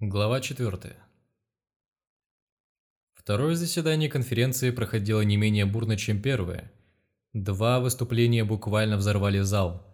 Глава 4. Второе заседание конференции проходило не менее бурно, чем первое. Два выступления буквально взорвали зал.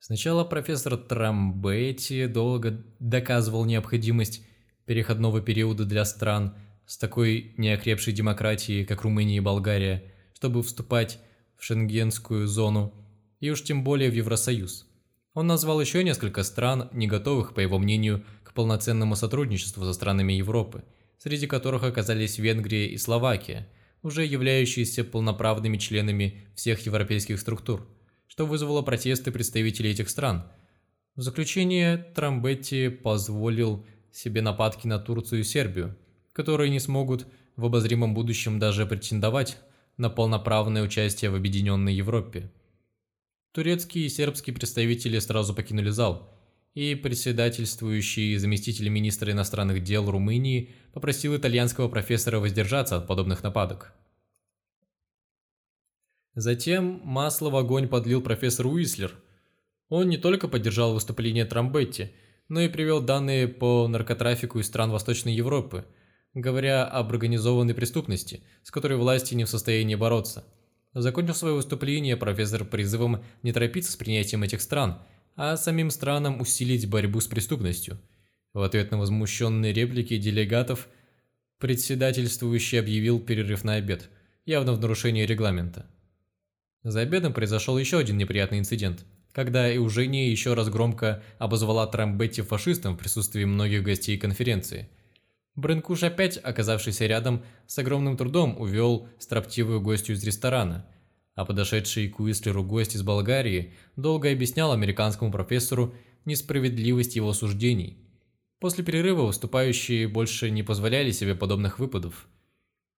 Сначала профессор Трамбетти долго доказывал необходимость переходного периода для стран с такой неокрепшей демократией, как Румыния и Болгария, чтобы вступать в шенгенскую зону и уж тем более в Евросоюз. Он назвал еще несколько стран, не готовых, по его мнению, к полноценному сотрудничеству со странами Европы, среди которых оказались Венгрия и Словакия, уже являющиеся полноправными членами всех европейских структур, что вызвало протесты представителей этих стран. В заключение Трамбетти позволил себе нападки на Турцию и Сербию, которые не смогут в обозримом будущем даже претендовать на полноправное участие в объединенной Европе. Турецкие и сербские представители сразу покинули зал, и председательствующий заместитель министра иностранных дел Румынии попросил итальянского профессора воздержаться от подобных нападок. Затем масло в огонь подлил профессор Уислер. Он не только поддержал выступление Трамбетти, но и привел данные по наркотрафику из стран Восточной Европы, говоря об организованной преступности, с которой власти не в состоянии бороться. Закончив свое выступление, профессор призывом не торопиться с принятием этих стран – а самим странам усилить борьбу с преступностью. В ответ на возмущенные реплики делегатов председательствующий объявил перерыв на обед, явно в нарушении регламента. За обедом произошел еще один неприятный инцидент, когда Эужения еще раз громко обозвала Трамбетти фашистом в присутствии многих гостей конференции. Бренкуш опять, оказавшийся рядом, с огромным трудом увел строптивую гостью из ресторана – а подошедший к Уистлеру гость из Болгарии долго объяснял американскому профессору несправедливость его суждений. После перерыва выступающие больше не позволяли себе подобных выпадов,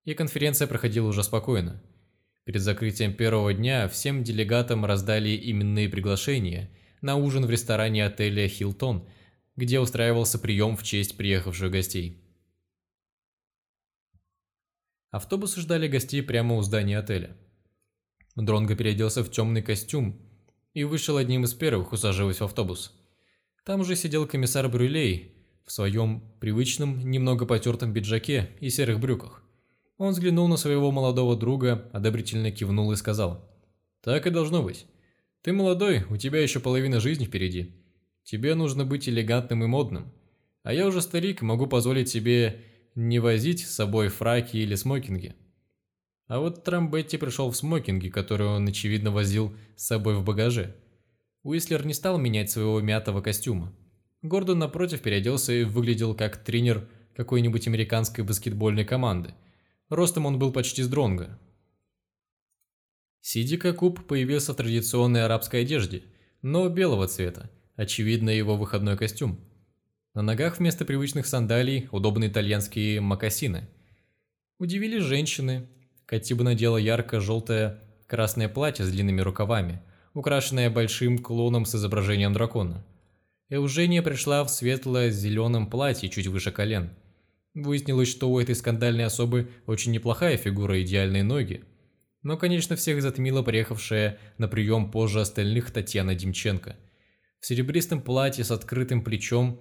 и конференция проходила уже спокойно. Перед закрытием первого дня всем делегатам раздали именные приглашения на ужин в ресторане отеля «Хилтон», где устраивался прием в честь приехавших гостей. Автобусы ждали гостей прямо у здания отеля. Дронго переоделся в темный костюм и вышел одним из первых, усаживаясь в автобус. Там уже сидел комиссар Брюлей в своем привычном, немного потертом пиджаке и серых брюках. Он взглянул на своего молодого друга, одобрительно кивнул и сказал. «Так и должно быть. Ты молодой, у тебя еще половина жизни впереди. Тебе нужно быть элегантным и модным. А я уже старик могу позволить себе не возить с собой фраки или смокинги. А вот Трамбетти пришел в смокинге, который он, очевидно, возил с собой в багаже. Уислер не стал менять своего мятого костюма. Гордон, напротив, переоделся и выглядел как тренер какой-нибудь американской баскетбольной команды. Ростом он был почти с дронга. Сиди Куб появился в традиционной арабской одежде, но белого цвета, очевидно его выходной костюм. На ногах вместо привычных сандалий удобные итальянские мокасины. Удивились женщины, Катиба надела ярко-желтое красное платье с длинными рукавами, украшенное большим клоном с изображением дракона. Эужения пришла в светло-зеленом платье чуть выше колен. Выяснилось, что у этой скандальной особы очень неплохая фигура и идеальные ноги. Но, конечно, всех затмила приехавшая на прием позже остальных Татьяна Демченко. В серебристом платье с открытым плечом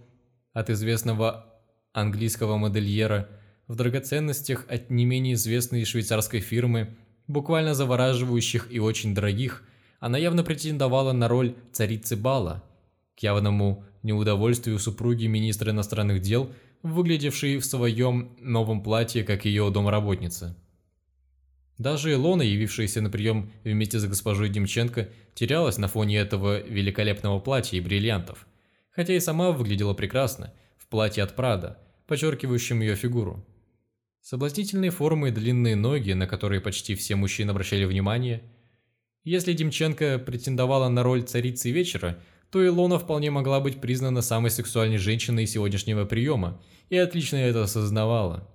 от известного английского модельера – в драгоценностях от не менее известной швейцарской фирмы, буквально завораживающих и очень дорогих, она явно претендовала на роль царицы бала, к явному неудовольствию супруги министра иностранных дел, выглядевшей в своем новом платье, как ее домработница. Даже Илона, явившаяся на прием вместе с госпожой Демченко, терялась на фоне этого великолепного платья и бриллиантов, хотя и сама выглядела прекрасно, в платье от Прада, подчеркивающем ее фигуру. Соблазнительные формы и длинные ноги, на которые почти все мужчины обращали внимание. Если Демченко претендовала на роль царицы вечера, то Илона вполне могла быть признана самой сексуальной женщиной сегодняшнего приема и отлично это осознавала.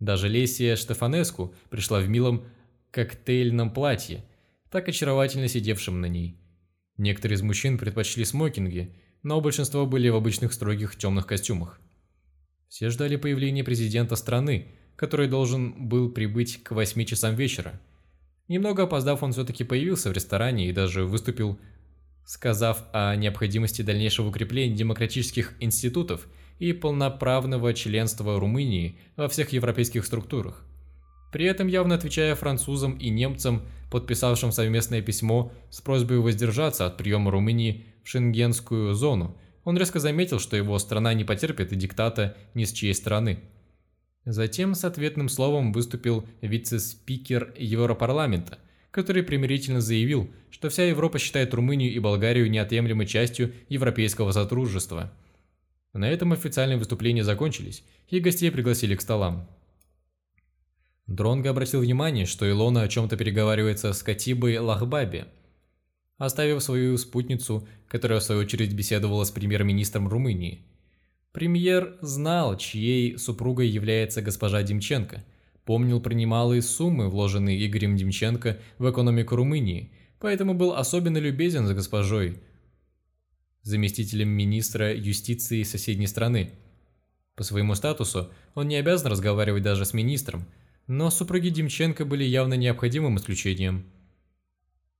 Даже Лесия Штефанеску пришла в милом коктейльном платье, так очаровательно сидевшем на ней. Некоторые из мужчин предпочли смокинги, но большинство были в обычных строгих темных костюмах. Все ждали появления президента страны, который должен был прибыть к 8 часам вечера. Немного опоздав, он все-таки появился в ресторане и даже выступил, сказав о необходимости дальнейшего укрепления демократических институтов и полноправного членства Румынии во всех европейских структурах. При этом явно отвечая французам и немцам, подписавшим совместное письмо с просьбой воздержаться от приема Румынии в шенгенскую зону, он резко заметил, что его страна не потерпит и диктата ни с чьей стороны. Затем с ответным словом выступил вице-спикер Европарламента, который примирительно заявил, что вся Европа считает Румынию и Болгарию неотъемлемой частью европейского сотрудничества. На этом официальные выступления закончились, и гостей пригласили к столам. Дронго обратил внимание, что Илона о чем-то переговаривается с Катибой Лахбаби. Оставив свою спутницу, которая в свою очередь беседовала с премьер-министром Румынии. Премьер знал, чьей супругой является госпожа Демченко, помнил про немалые суммы, вложенные Игорем Демченко в экономику Румынии, поэтому был особенно любезен с госпожой, заместителем министра юстиции соседней страны. По своему статусу он не обязан разговаривать даже с министром, но супруги Демченко были явно необходимым исключением.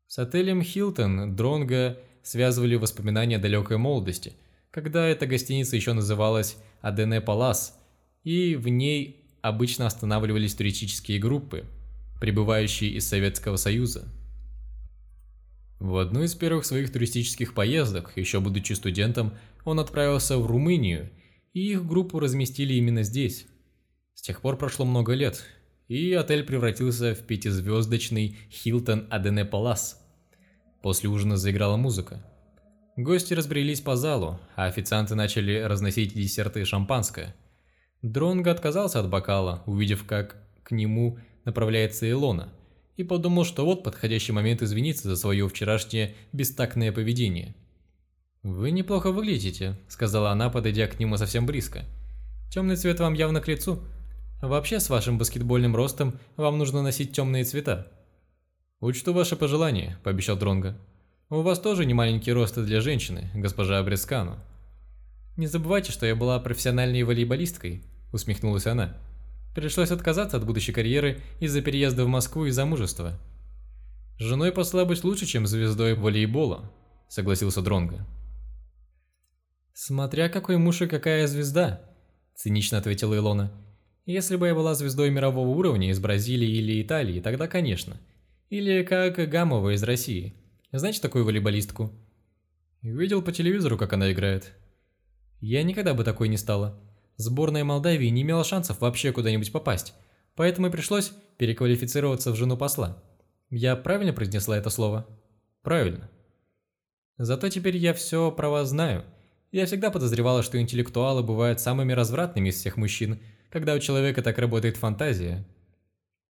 С отелем «Хилтон» Дронга связывали воспоминания далекой молодости, когда эта гостиница еще называлась «Адене Палас», и в ней обычно останавливались туристические группы, прибывающие из Советского Союза. В одну из первых своих туристических поездок, еще будучи студентом, он отправился в Румынию, и их группу разместили именно здесь. С тех пор прошло много лет, и отель превратился в пятизвездочный Хилтон Адене Палас. После ужина заиграла музыка. Гости разбрелись по залу, а официанты начали разносить десерты и шампанское. Дронго отказался от бокала, увидев, как к нему направляется Илона, и подумал, что вот подходящий момент извиниться за свое вчерашнее бестактное поведение. «Вы неплохо выглядите», — сказала она, подойдя к нему совсем близко. «Темный цвет вам явно к лицу». Вообще, с вашим баскетбольным ростом вам нужно носить темные цвета. Учту ваше пожелание, пообещал Дронго. У вас тоже не маленький рост для женщины, госпожа Абрескану. Не забывайте, что я была профессиональной волейболисткой, усмехнулась она. Пришлось отказаться от будущей карьеры из-за переезда в Москву и замужества. Женой посла быть лучше, чем звездой волейбола, согласился Дронго. Смотря какой муж и какая звезда, цинично ответила Илона. Если бы я была звездой мирового уровня из Бразилии или Италии, тогда конечно. Или как Гамова из России. Знаете такую волейболистку? Видел по телевизору, как она играет. Я никогда бы такой не стала. Сборная Молдавии не имела шансов вообще куда-нибудь попасть, поэтому и пришлось переквалифицироваться в жену посла. Я правильно произнесла это слово? Правильно. Зато теперь я все про вас знаю. Я всегда подозревала, что интеллектуалы бывают самыми развратными из всех мужчин – когда у человека так работает фантазия.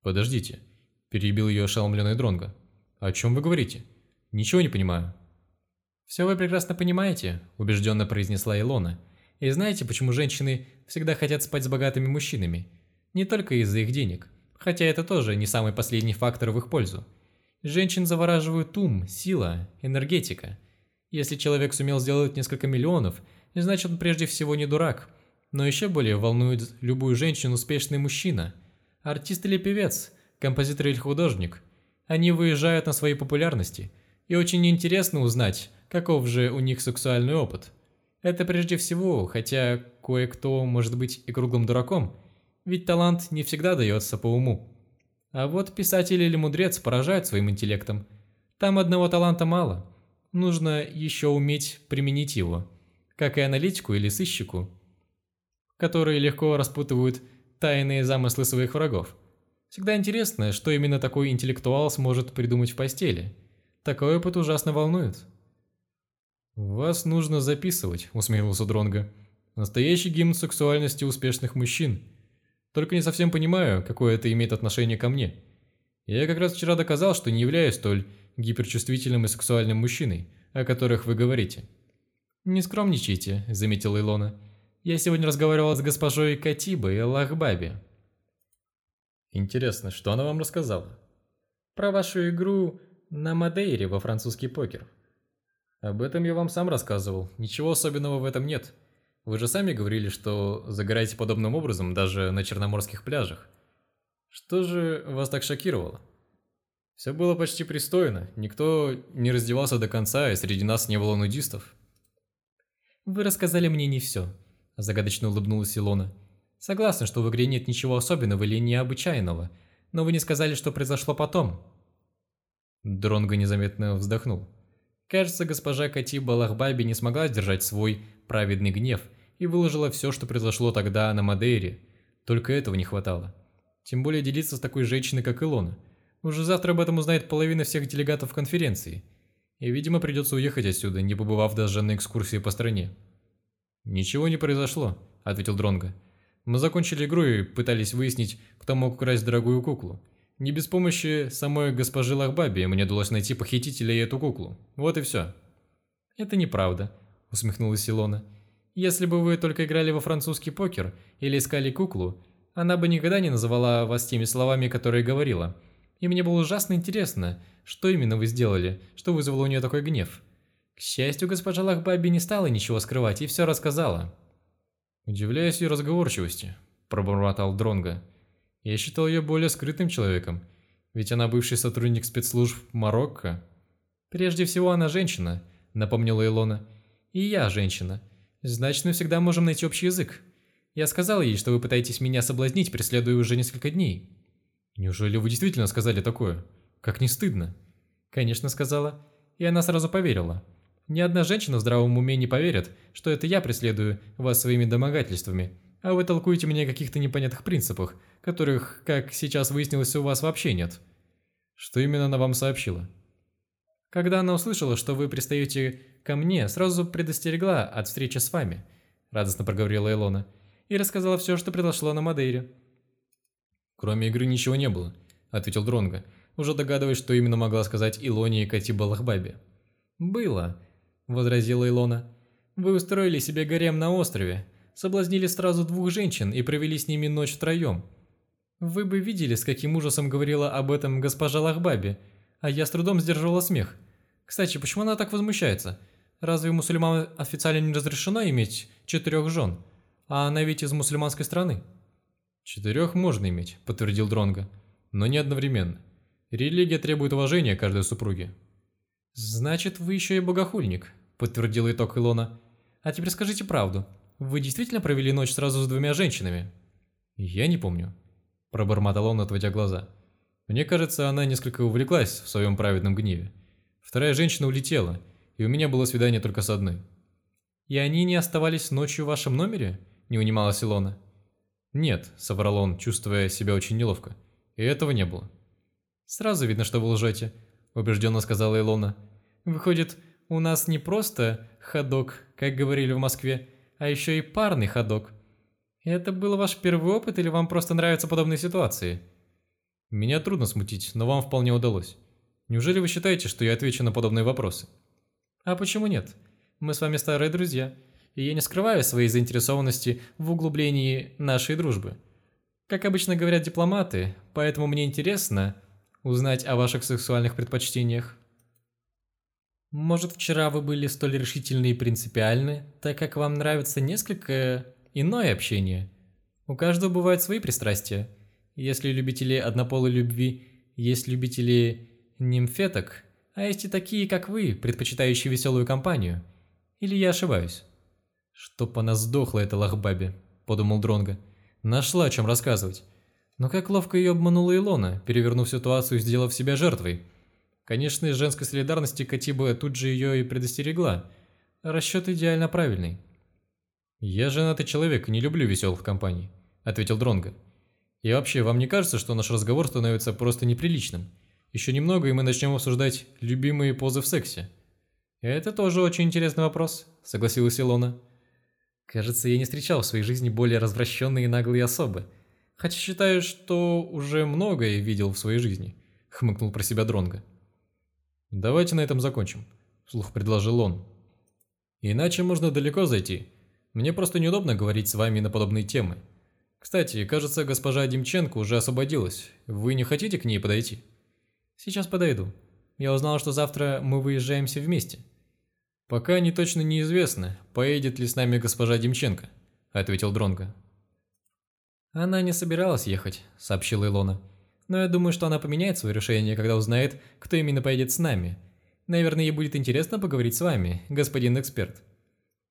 Подождите, перебил ее ошеломленный Дронго. О чем вы говорите? Ничего не понимаю. Все вы прекрасно понимаете, убежденно произнесла Илона. И знаете, почему женщины всегда хотят спать с богатыми мужчинами? Не только из-за их денег, хотя это тоже не самый последний фактор в их пользу. Женщин завораживают ум, сила, энергетика. Если человек сумел сделать несколько миллионов, значит он прежде всего не дурак – но еще более волнует любую женщину успешный мужчина. Артист или певец, композитор или художник. Они выезжают на своей популярности, и очень интересно узнать, каков же у них сексуальный опыт. Это прежде всего, хотя кое-кто может быть и круглым дураком, ведь талант не всегда дается по уму. А вот писатель или мудрец поражает своим интеллектом. Там одного таланта мало, нужно еще уметь применить его, как и аналитику или сыщику которые легко распутывают тайные замыслы своих врагов. Всегда интересно, что именно такой интеллектуал сможет придумать в постели. Такой опыт ужасно волнует. «Вас нужно записывать», – усмехнулся Дронго. «Настоящий гимн сексуальности успешных мужчин. Только не совсем понимаю, какое это имеет отношение ко мне. Я как раз вчера доказал, что не являюсь столь гиперчувствительным и сексуальным мужчиной, о которых вы говорите». «Не скромничайте», – заметила Илона. Я сегодня разговаривала с госпожой Катибой Лахбаби. Интересно, что она вам рассказала? Про вашу игру на Мадейре во французский покер. Об этом я вам сам рассказывал. Ничего особенного в этом нет. Вы же сами говорили, что загораете подобным образом даже на черноморских пляжах. Что же вас так шокировало? Все было почти пристойно. Никто не раздевался до конца, и среди нас не было нудистов. Вы рассказали мне не все. Загадочно улыбнулась Илона. Согласна, что в игре нет ничего особенного или необычайного, но вы не сказали, что произошло потом. Дронго незаметно вздохнул. Кажется, госпожа Кати Балахбаби не смогла сдержать свой праведный гнев и выложила все, что произошло тогда на Мадейре. Только этого не хватало. Тем более делиться с такой женщиной, как Илона. Уже завтра об этом узнает половина всех делегатов конференции. И, видимо, придется уехать отсюда, не побывав даже на экскурсии по стране. «Ничего не произошло», — ответил Дронго. «Мы закончили игру и пытались выяснить, кто мог украсть дорогую куклу. Не без помощи самой госпожи Лахбаби мне удалось найти похитителя и эту куклу. Вот и все». «Это неправда», — усмехнулась Илона. «Если бы вы только играли во французский покер или искали куклу, она бы никогда не называла вас теми словами, которые говорила. И мне было ужасно интересно, что именно вы сделали, что вызвало у нее такой гнев. К счастью, госпожа Лахбаби не стала ничего скрывать и все рассказала». «Удивляюсь ее разговорчивости», – пробормотал Дронга. Я считал ее более скрытым человеком, ведь она бывший сотрудник спецслужб Марокко. Прежде всего она женщина, напомнила Илона. И я женщина. Значит, мы всегда можем найти общий язык. Я сказала ей, что вы пытаетесь меня соблазнить, преследуя уже несколько дней. Неужели вы действительно сказали такое? Как не стыдно? Конечно, сказала. И она сразу поверила. Ни одна женщина в здравом уме не поверит, что это я преследую вас своими домогательствами, а вы толкуете мне о каких-то непонятных принципах, которых, как сейчас выяснилось, у вас вообще нет. Что именно она вам сообщила? Когда она услышала, что вы пристаете ко мне, сразу предостерегла от встречи с вами, радостно проговорила Илона, и рассказала все, что произошло на Мадейре. Кроме игры ничего не было, ответил Дронго, уже догадываясь, что именно могла сказать Илоне и Кати Балахбабе. Было, возразила Илона. Вы устроили себе гарем на острове, соблазнили сразу двух женщин и провели с ними ночь втроем. Вы бы видели, с каким ужасом говорила об этом госпожа Лахбаби, а я с трудом сдерживала смех. Кстати, почему она так возмущается? Разве мусульманам официально не разрешено иметь четырех жен? А она ведь из мусульманской страны. Четырех можно иметь, подтвердил Дронга, но не одновременно. Религия требует уважения каждой супруге. Значит, вы еще и богохульник, подтвердил итог Илона. А теперь скажите правду. Вы действительно провели ночь сразу с двумя женщинами? Я не помню. Пробормотал он, отводя глаза. Мне кажется, она несколько увлеклась в своем праведном гневе. Вторая женщина улетела, и у меня было свидание только с одной. «И они не оставались ночью в вашем номере?» – не унималась Илона. «Нет», – соврал он, чувствуя себя очень неловко. «И этого не было». «Сразу видно, что вы лжете», – убежденно сказала Илона. «Выходит, у нас не просто ходок, как говорили в Москве, а еще и парный ходок. Это был ваш первый опыт или вам просто нравятся подобные ситуации? Меня трудно смутить, но вам вполне удалось. Неужели вы считаете, что я отвечу на подобные вопросы? А почему нет? Мы с вами старые друзья, и я не скрываю своей заинтересованности в углублении нашей дружбы. Как обычно говорят дипломаты, поэтому мне интересно узнать о ваших сексуальных предпочтениях. Может, вчера вы были столь решительны и принципиальны, так как вам нравится несколько иное общение. У каждого бывают свои пристрастия. Если любители однополой любви, есть любители нимфеток, а есть и такие, как вы, предпочитающие веселую компанию. Или я ошибаюсь? Чтоб она сдохла, эта лохбаби, подумал Дронго. Нашла о чем рассказывать. Но как ловко ее обманула Илона, перевернув ситуацию и сделав себя жертвой – Конечно, из женской солидарности Катиба тут же ее и предостерегла. Расчет идеально правильный. «Я женатый человек и не люблю веселых компаний», – ответил Дронго. «И вообще, вам не кажется, что наш разговор становится просто неприличным? Еще немного, и мы начнем обсуждать любимые позы в сексе». «Это тоже очень интересный вопрос», – согласилась Илона. «Кажется, я не встречал в своей жизни более развращенные и наглые особы. Хотя считаю, что уже многое видел в своей жизни», – хмыкнул про себя Дронго. «Давайте на этом закончим», – вслух предложил он. «Иначе можно далеко зайти. Мне просто неудобно говорить с вами на подобные темы. Кстати, кажется, госпожа Демченко уже освободилась. Вы не хотите к ней подойти?» «Сейчас подойду. Я узнал, что завтра мы выезжаемся вместе». «Пока не точно неизвестно, поедет ли с нами госпожа Демченко», – ответил Дронго. «Она не собиралась ехать», – сообщила Илона но я думаю, что она поменяет свое решение, когда узнает, кто именно поедет с нами. Наверное, ей будет интересно поговорить с вами, господин эксперт».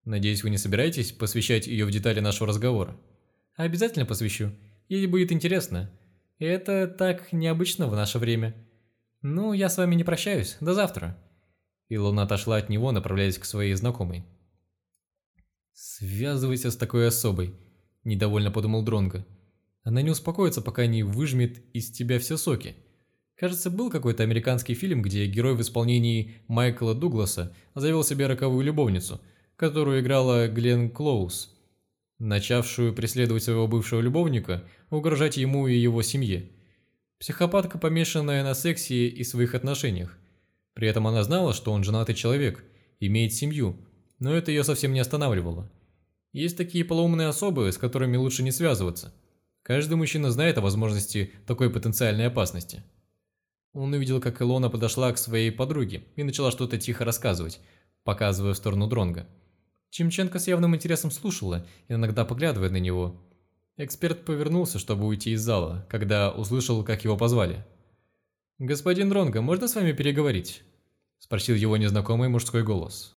Надеюсь, вы не собираетесь посвящать ее в детали нашего разговора? Обязательно посвящу. Ей будет интересно. Это так необычно в наше время. Ну, я с вами не прощаюсь. До завтра. Илона отошла от него, направляясь к своей знакомой. «Связывайся с такой особой», – недовольно подумал Дронго. «Она не успокоится, пока не выжмет из тебя все соки». Кажется, был какой-то американский фильм, где герой в исполнении Майкла Дугласа завел себе роковую любовницу, которую играла Глен Клоуз, начавшую преследовать своего бывшего любовника, угрожать ему и его семье. Психопатка, помешанная на сексе и своих отношениях. При этом она знала, что он женатый человек, имеет семью, но это ее совсем не останавливало. Есть такие полоумные особы, с которыми лучше не связываться. Каждый мужчина знает о возможности такой потенциальной опасности. Он увидел, как Илона подошла к своей подруге и начала что-то тихо рассказывать, показывая в сторону Дронга. Чимченко с явным интересом слушала, иногда поглядывая на него. Эксперт повернулся, чтобы уйти из зала, когда услышал, как его позвали. «Господин Дронго, можно с вами переговорить?» – спросил его незнакомый мужской голос.